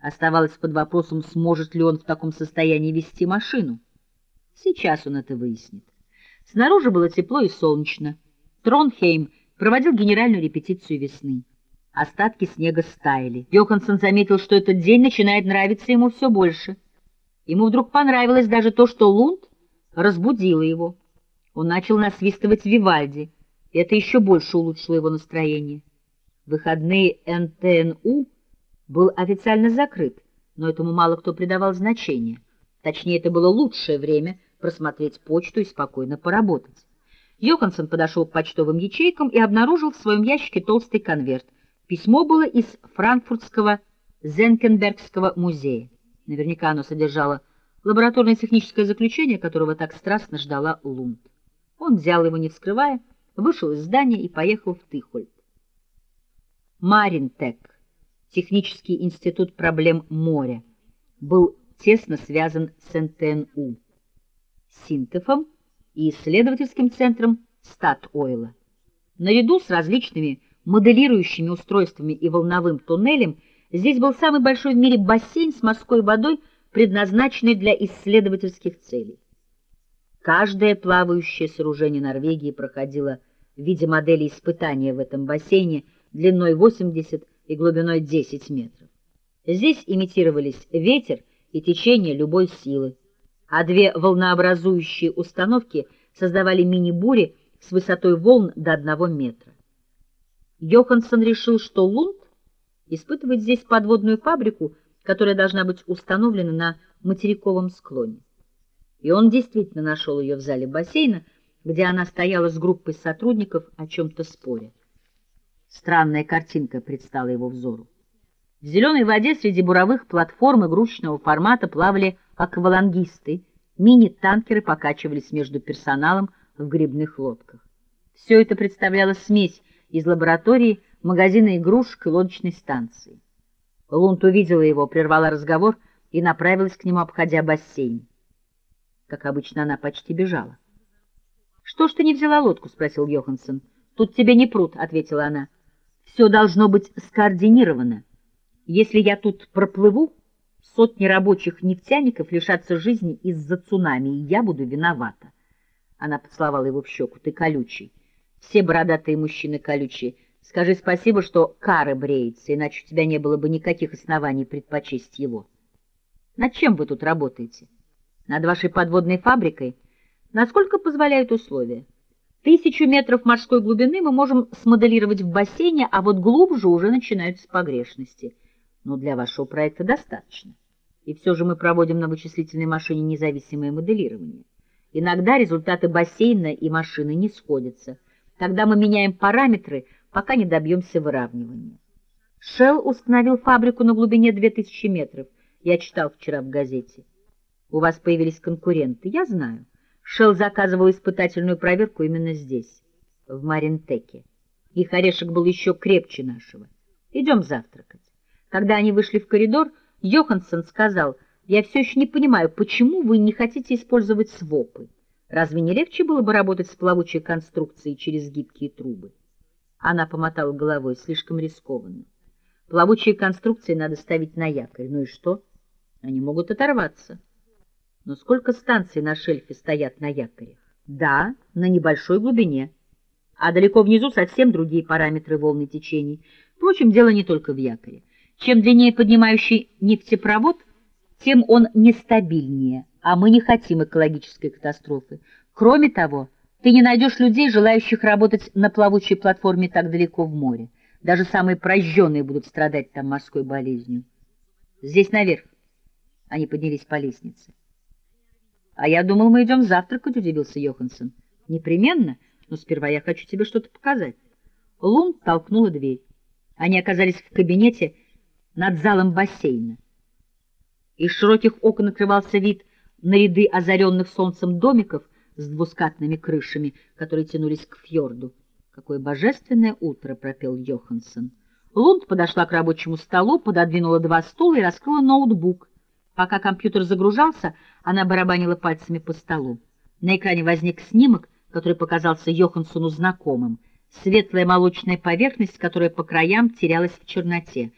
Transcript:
Оставалось под вопросом, сможет ли он в таком состоянии вести машину. Сейчас он это выяснит. Снаружи было тепло и солнечно. Тронхейм проводил генеральную репетицию весны. Остатки снега стаяли. Йоханссон заметил, что этот день начинает нравиться ему все больше. Ему вдруг понравилось даже то, что Лунд разбудила его. Он начал насвистывать Вивальди, это еще больше улучшило его настроение. Выходные НТНУ был официально закрыт, но этому мало кто придавал значения. Точнее, это было лучшее время просмотреть почту и спокойно поработать. Йоханссон подошел к почтовым ячейкам и обнаружил в своем ящике толстый конверт. Письмо было из франкфуртского Зенкенбергского музея. Наверняка оно содержало лабораторное техническое заключение, которого так страстно ждала Лунд. Он взял его, не вскрывая, вышел из здания и поехал в Тыхольд. Маринтек, технический институт проблем моря, был тесно связан с НТНУ, Синтефом и исследовательским центром Стат-Ойла. Наряду с различными моделирующими устройствами и волновым туннелем здесь был самый большой в мире бассейн с морской водой, предназначенный для исследовательских целей. Каждое плавающее сооружение Норвегии проходило в виде модели испытания в этом бассейне длиной 80 и глубиной 10 метров. Здесь имитировались ветер и течение любой силы, а две волнообразующие установки создавали мини-бури с высотой волн до одного метра. Йоханссон решил, что Лунд испытывает здесь подводную фабрику, которая должна быть установлена на материковом склоне. И он действительно нашел ее в зале бассейна, где она стояла с группой сотрудников о чем-то споре. Странная картинка предстала его взору. В зеленой воде среди буровых платформ игрушечного формата плавали аквалангисты, мини-танкеры покачивались между персоналом в грибных лодках. Все это представляло смесь из лаборатории, магазина игрушек и лодочной станции. Лунд увидела его, прервала разговор и направилась к нему, обходя бассейн. Как обычно, она почти бежала. — Что ж ты не взяла лодку? — спросил Йоханссон. — Тут тебе не пруд, — ответила она. — Все должно быть скоординировано. Если я тут проплыву, сотни рабочих нефтяников лишатся жизни из-за цунами, и я буду виновата. Она поцеловала его в щеку. — Ты колючий. Все бородатые мужчины колючие. Скажи спасибо, что кары бреется, иначе у тебя не было бы никаких оснований предпочесть его. Над чем вы тут работаете? — над вашей подводной фабрикой, насколько позволяют условия. Тысячу метров морской глубины мы можем смоделировать в бассейне, а вот глубже уже начинаются погрешности. Но для вашего проекта достаточно. И все же мы проводим на вычислительной машине независимое моделирование. Иногда результаты бассейна и машины не сходятся. Тогда мы меняем параметры, пока не добьемся выравнивания. Шелл установил фабрику на глубине 2000 метров. Я читал вчера в газете. У вас появились конкуренты, я знаю. Шелл заказывал испытательную проверку именно здесь, в Маринтеке. Их орешек был еще крепче нашего. Идем завтракать. Когда они вышли в коридор, Йоханссон сказал, «Я все еще не понимаю, почему вы не хотите использовать свопы? Разве не легче было бы работать с плавучей конструкцией через гибкие трубы?» Она помотала головой, слишком рискованно. Плавучие конструкции надо ставить на якорь. Ну и что? Они могут оторваться. Но сколько станций на шельфе стоят на якоре? Да, на небольшой глубине. А далеко внизу совсем другие параметры волны течений. Впрочем, дело не только в якоре. Чем длиннее поднимающий нефтепровод, тем он нестабильнее, а мы не хотим экологической катастрофы. Кроме того, ты не найдешь людей, желающих работать на плавучей платформе так далеко в море. Даже самые прожженные будут страдать там морской болезнью. Здесь наверх. Они поднялись по лестнице. — А я думал, мы идем завтракать, — удивился Йоханссон. — Непременно, но сперва я хочу тебе что-то показать. Лун толкнула дверь. Они оказались в кабинете над залом бассейна. Из широких окон открывался вид на ряды озаренных солнцем домиков с двускатными крышами, которые тянулись к фьорду. «Какое божественное утро!» — пропел Йоханссон. Лунд подошла к рабочему столу, пододвинула два стула и раскрыла ноутбук. Пока компьютер загружался, она барабанила пальцами по столу. На экране возник снимок, который показался Йоханссону знакомым. Светлая молочная поверхность, которая по краям терялась в черноте.